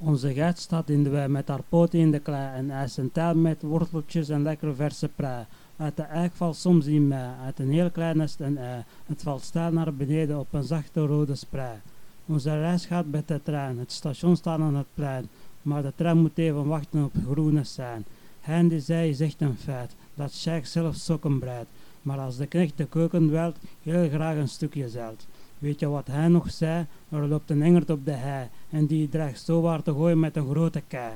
Onze geit staat in de wei met haar poten in de klei en eist een taal met worteltjes en lekkere verse prei. Uit de eik valt soms in mei, uit een heel klein nest een ei. Het valt stijl naar beneden op een zachte rode sprei. Onze reis gaat met de trein, het station staat aan het plein, maar de trein moet even wachten op groene sein. Hein die zei is echt een feit, dat Sheikh zelf sokken breidt, maar als de knecht de keuken dwelt, heel graag een stukje zelt. Weet je wat hij nog zei? Er loopt een engert op de hei en die dreigt zo waar te gooien met een grote kei.